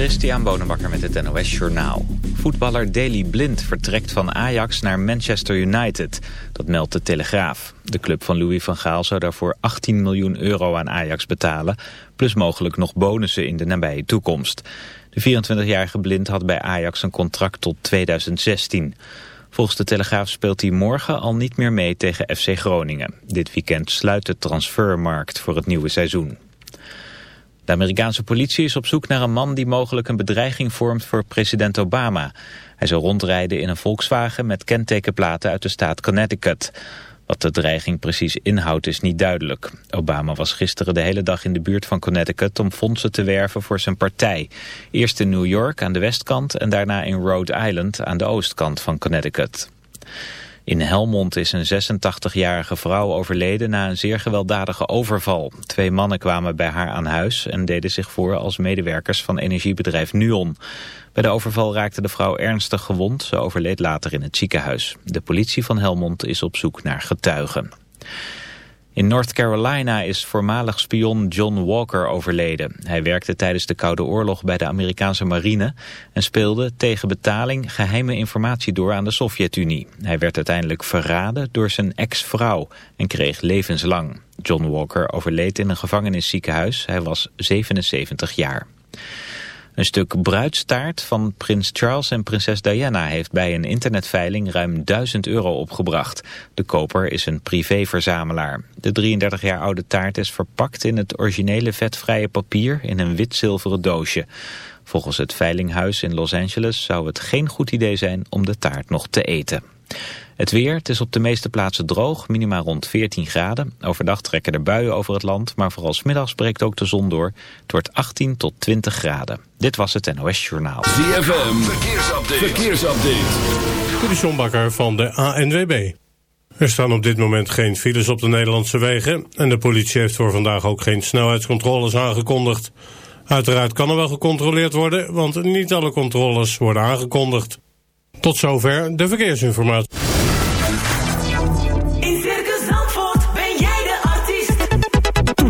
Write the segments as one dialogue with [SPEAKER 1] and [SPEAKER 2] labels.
[SPEAKER 1] Christian Bonenbakker met het NOS Journaal. Voetballer Daley Blind vertrekt van Ajax naar Manchester United. Dat meldt de Telegraaf. De club van Louis van Gaal zou daarvoor 18 miljoen euro aan Ajax betalen... plus mogelijk nog bonussen in de nabije toekomst. De 24-jarige Blind had bij Ajax een contract tot 2016. Volgens de Telegraaf speelt hij morgen al niet meer mee tegen FC Groningen. Dit weekend sluit de transfermarkt voor het nieuwe seizoen. De Amerikaanse politie is op zoek naar een man die mogelijk een bedreiging vormt voor president Obama. Hij zou rondrijden in een Volkswagen met kentekenplaten uit de staat Connecticut. Wat de dreiging precies inhoudt is niet duidelijk. Obama was gisteren de hele dag in de buurt van Connecticut om fondsen te werven voor zijn partij. Eerst in New York aan de westkant en daarna in Rhode Island aan de oostkant van Connecticut. In Helmond is een 86-jarige vrouw overleden na een zeer gewelddadige overval. Twee mannen kwamen bij haar aan huis en deden zich voor als medewerkers van energiebedrijf Nuon. Bij de overval raakte de vrouw ernstig gewond. Ze overleed later in het ziekenhuis. De politie van Helmond is op zoek naar getuigen. In North Carolina is voormalig spion John Walker overleden. Hij werkte tijdens de Koude Oorlog bij de Amerikaanse marine... en speelde tegen betaling geheime informatie door aan de Sovjet-Unie. Hij werd uiteindelijk verraden door zijn ex-vrouw en kreeg levenslang. John Walker overleed in een gevangenisziekenhuis. Hij was 77 jaar. Een stuk bruidstaart van prins Charles en prinses Diana heeft bij een internetveiling ruim 1000 euro opgebracht. De koper is een privéverzamelaar. De 33 jaar oude taart is verpakt in het originele vetvrije papier in een wit-zilveren doosje. Volgens het veilinghuis in Los Angeles zou het geen goed idee zijn om de taart nog te eten. Het weer, het is op de meeste plaatsen droog, minima rond 14 graden. Overdag trekken er buien over het land, maar vooral smiddags breekt ook de zon door. Het wordt 18 tot 20 graden. Dit was het NOS Journaal.
[SPEAKER 2] ZFM, verkeersupdate. verkeersupdate.
[SPEAKER 3] De van de ANWB. Er staan op dit moment geen files op de Nederlandse wegen... en de politie heeft voor vandaag ook geen snelheidscontroles aangekondigd. Uiteraard kan er wel gecontroleerd worden, want niet alle controles worden aangekondigd. Tot zover de verkeersinformatie.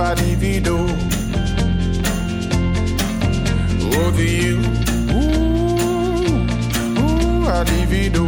[SPEAKER 4] I divido. Over you, ooh, ooh, I.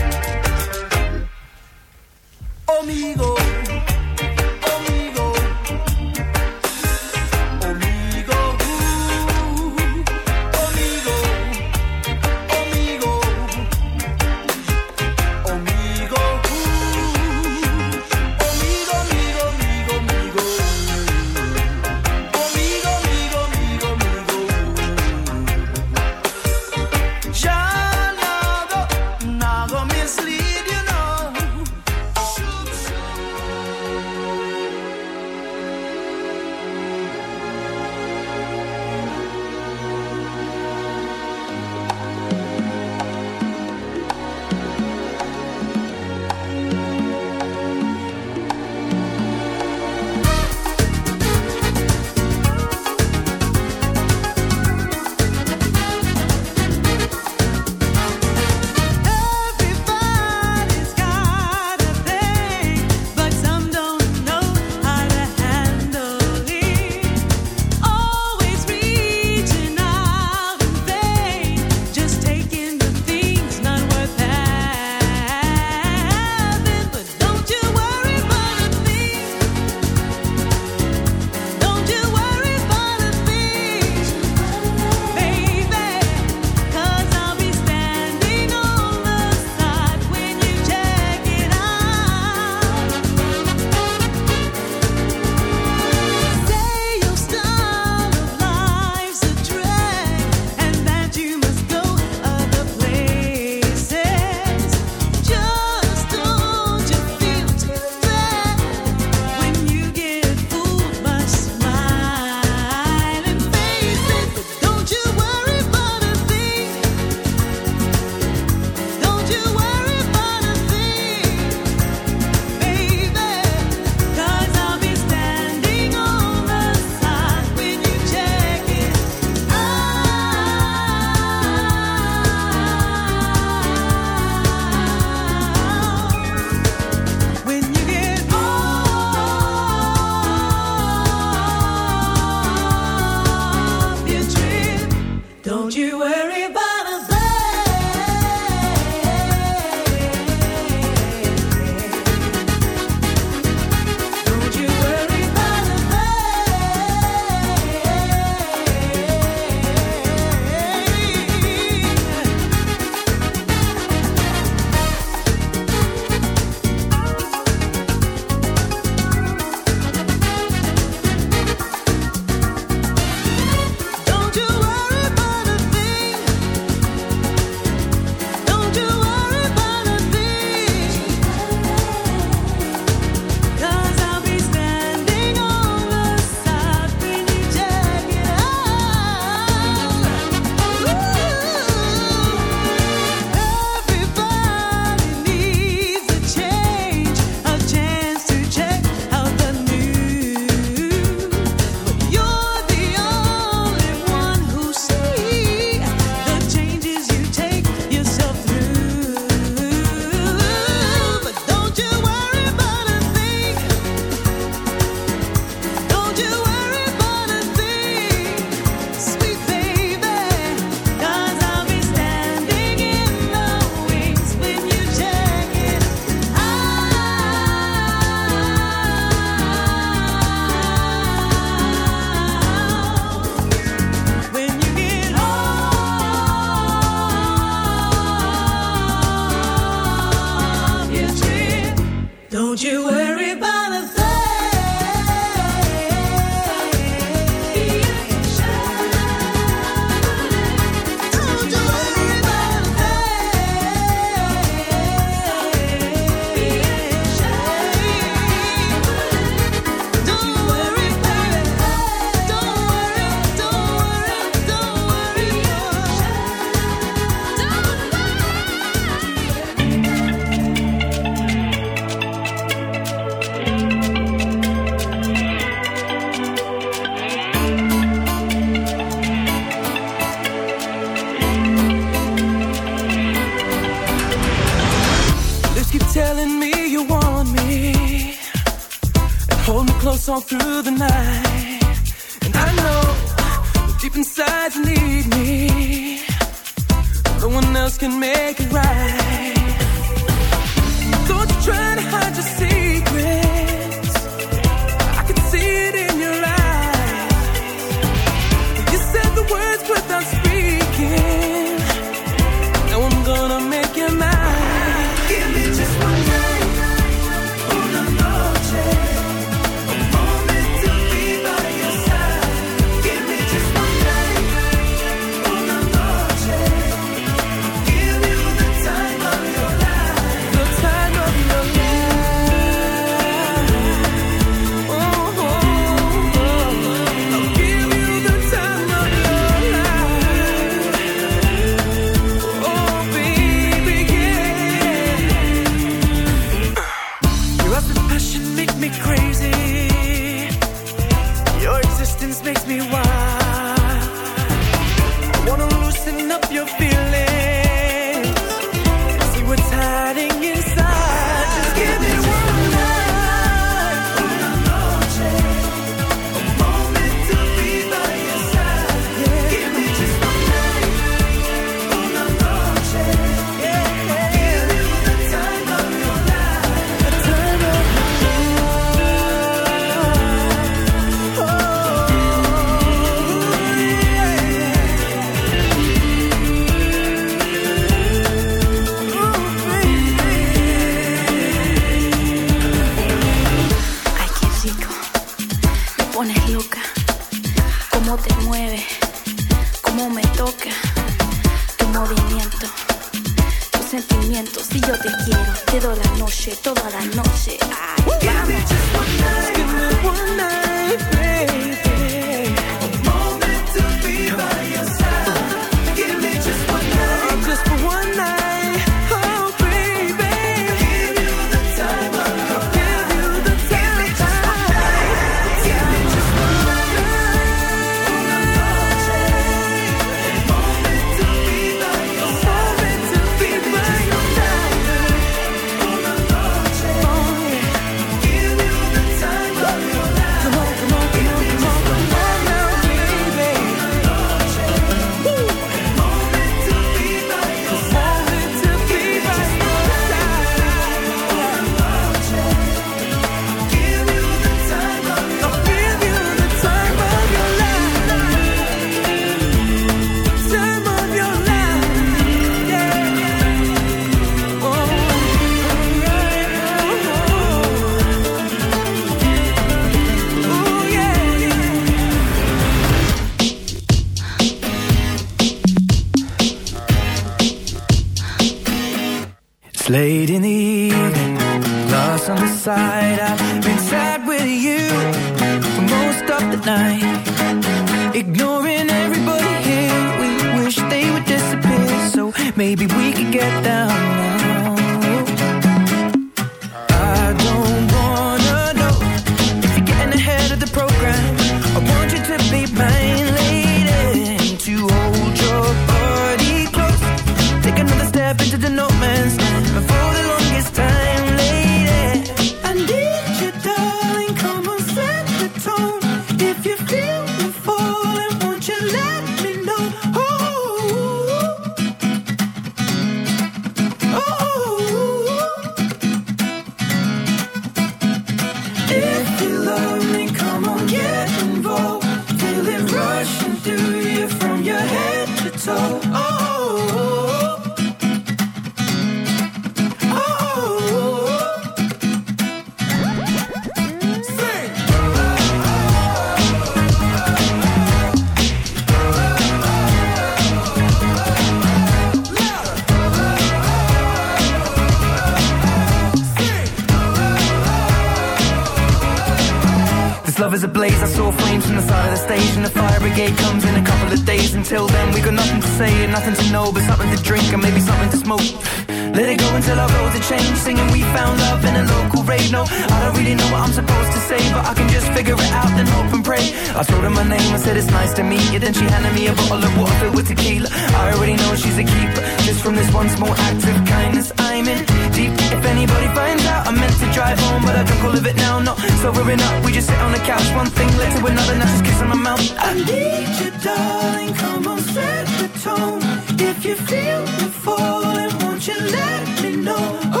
[SPEAKER 5] I'm supposed to say, but I can just figure it out, and hope and pray.
[SPEAKER 6] I told her my name, I said it's nice to meet you. Then she handed me a bottle of water filled with tequila. I already know she's a keeper, just from this one small act of kindness. I'm in deep. If anybody finds out, I meant to drive home, but I can call it it now. Not sobering up, we just sit on the couch, one thing led to another. Now just kissing my mouth. I need you, darling. Come on, set the tone. If you feel the falling, won't you let me know?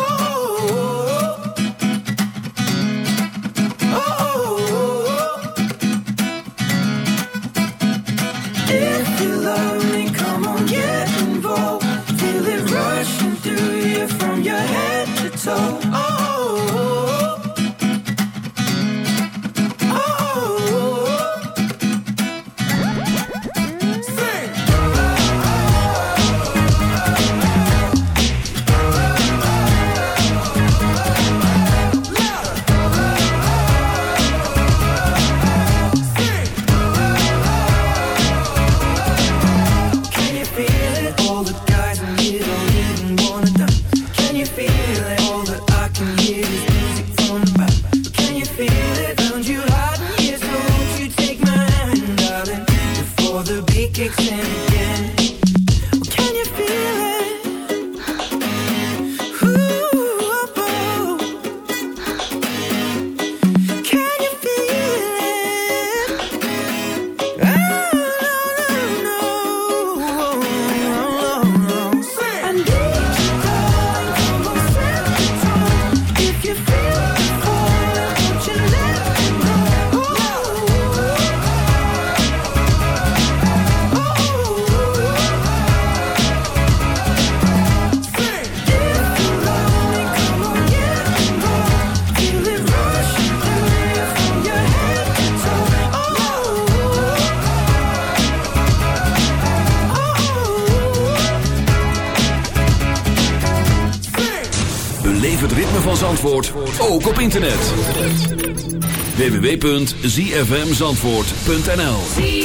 [SPEAKER 6] zfmzandvoort.nl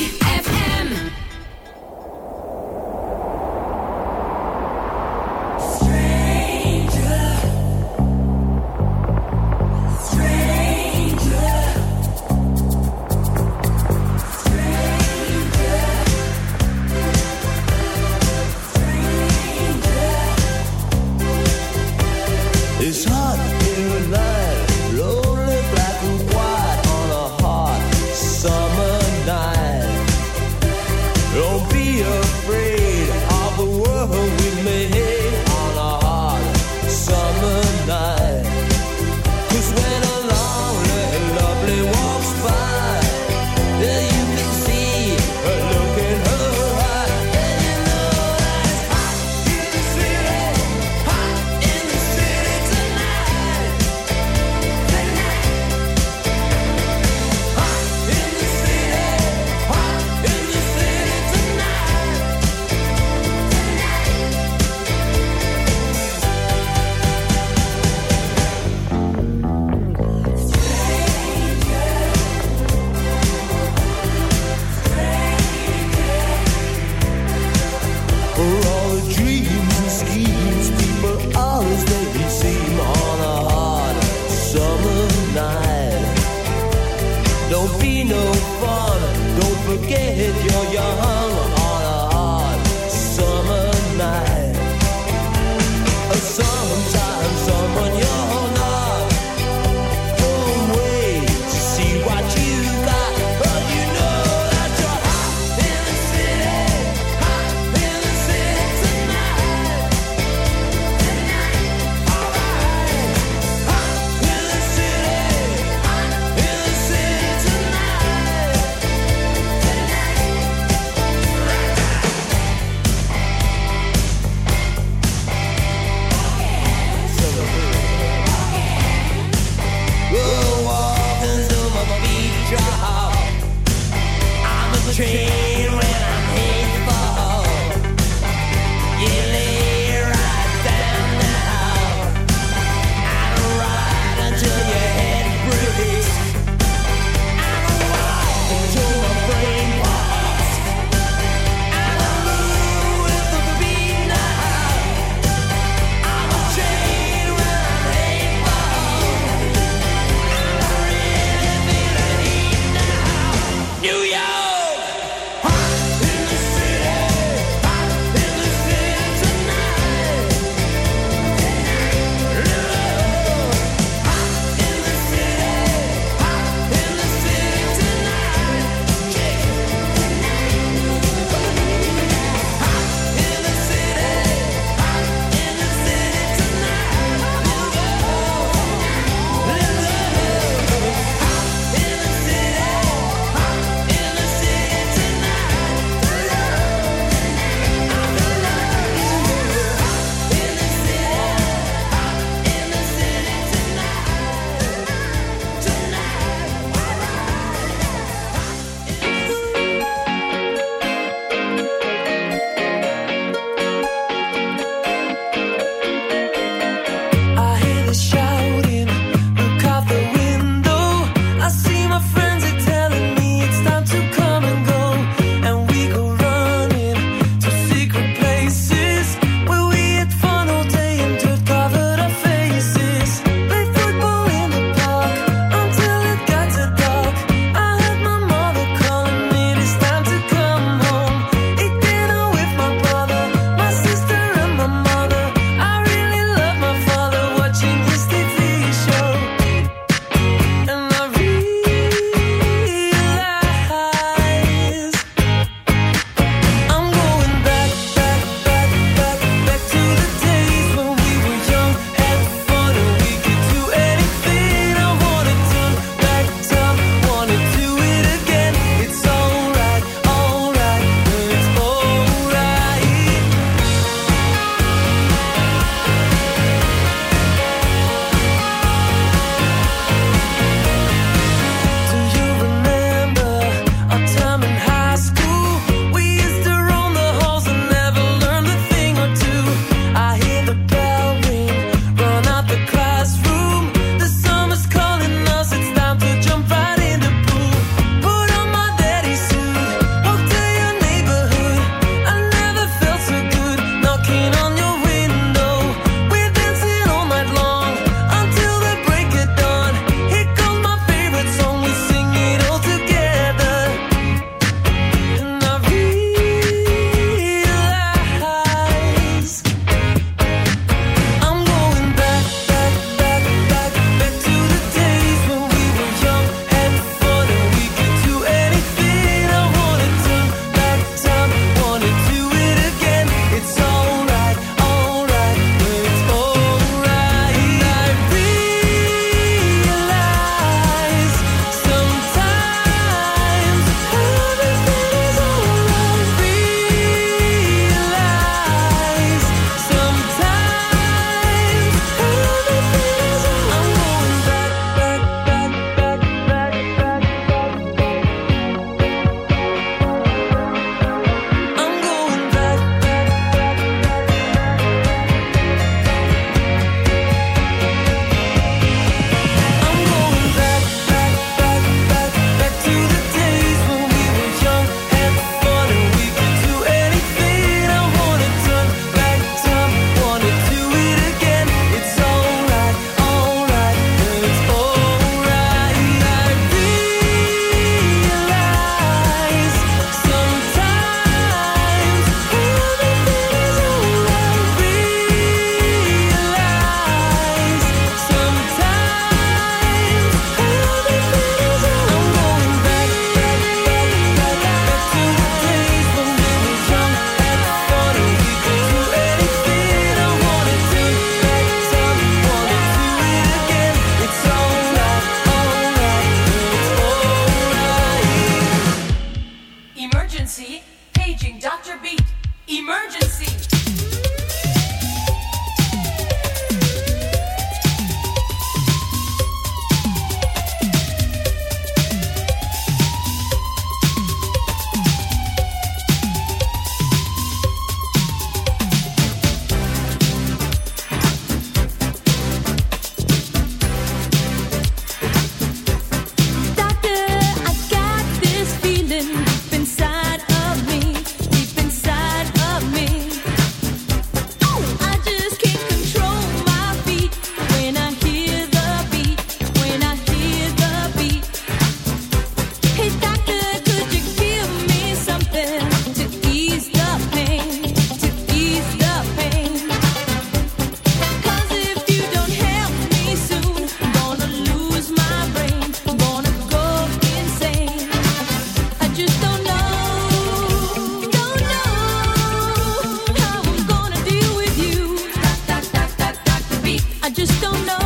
[SPEAKER 6] I
[SPEAKER 7] just don't know.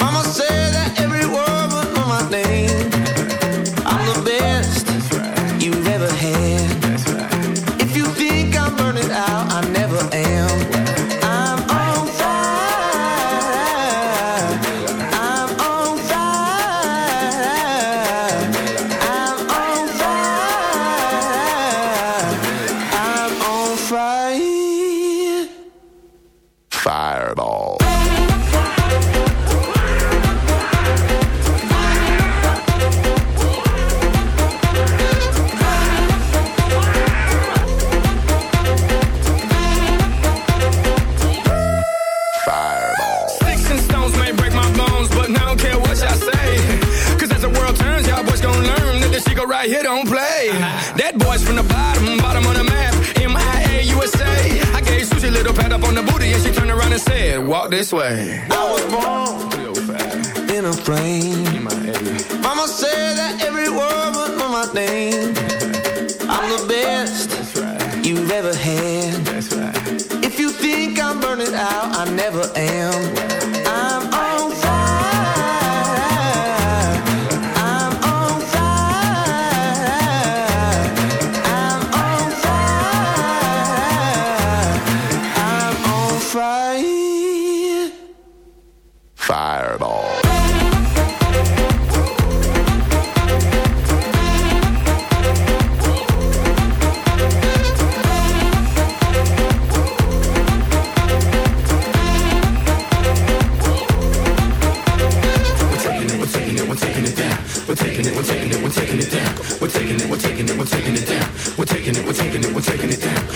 [SPEAKER 8] Mama. We're taking it, we're taking it,
[SPEAKER 9] we're taking it
[SPEAKER 8] down.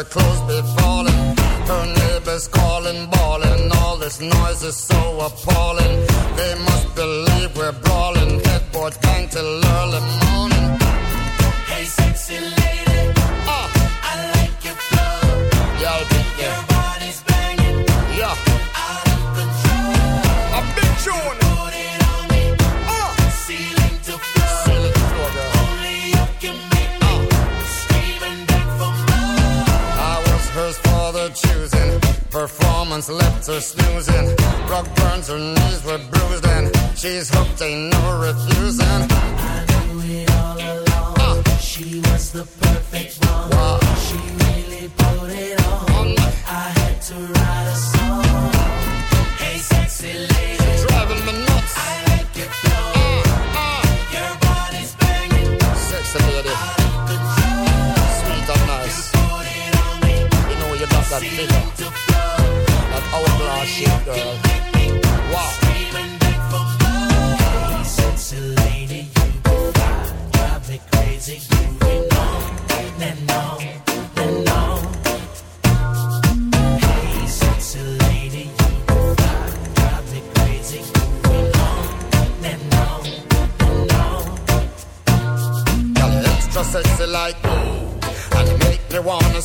[SPEAKER 8] her clothes be falling. Her neighbors calling, bawling. All this noise is so appalling.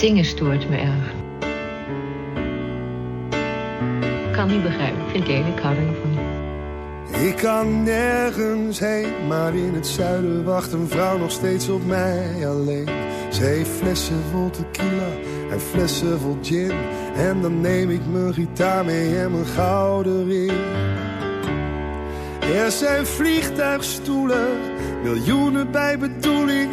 [SPEAKER 10] Zingen stoort me erg. Kan niet begrijpen. Vind. Ik hou er niet van.
[SPEAKER 11] Ik kan nergens heen, maar in het zuiden wacht een vrouw nog steeds op mij alleen. Ze heeft flessen vol tequila en flessen vol gin. En dan neem ik mijn gitaar mee en mijn gouden ring. Er zijn vliegtuigstoelen, miljoenen bij bedoeling.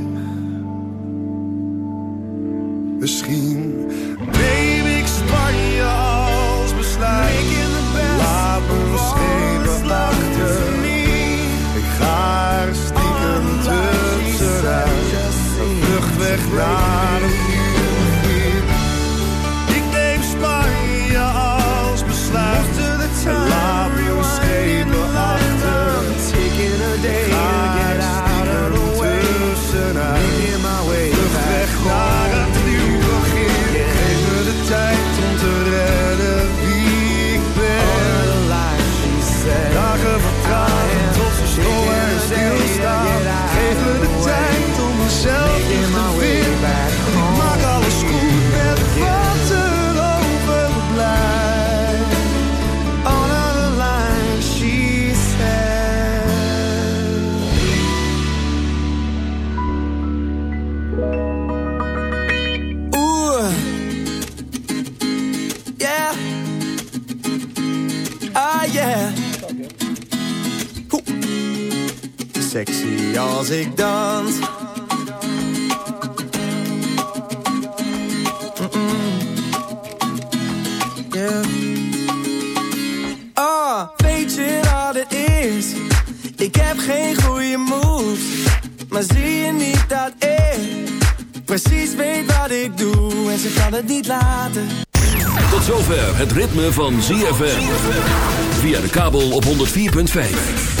[SPEAKER 11] Misschien neem ik Spanje als besluit. Laat me schepen achter. Ik ga er stiekem tussenuit. Een vlucht weg naar een als ik
[SPEAKER 12] dans. Ah, weet je wat het is? Ik heb geen goede moves. Maar zie je niet dat ik precies weet wat ik doe? En ze kan het niet laten.
[SPEAKER 2] Tot zover het ritme van ZFM. Via de kabel op 104.5.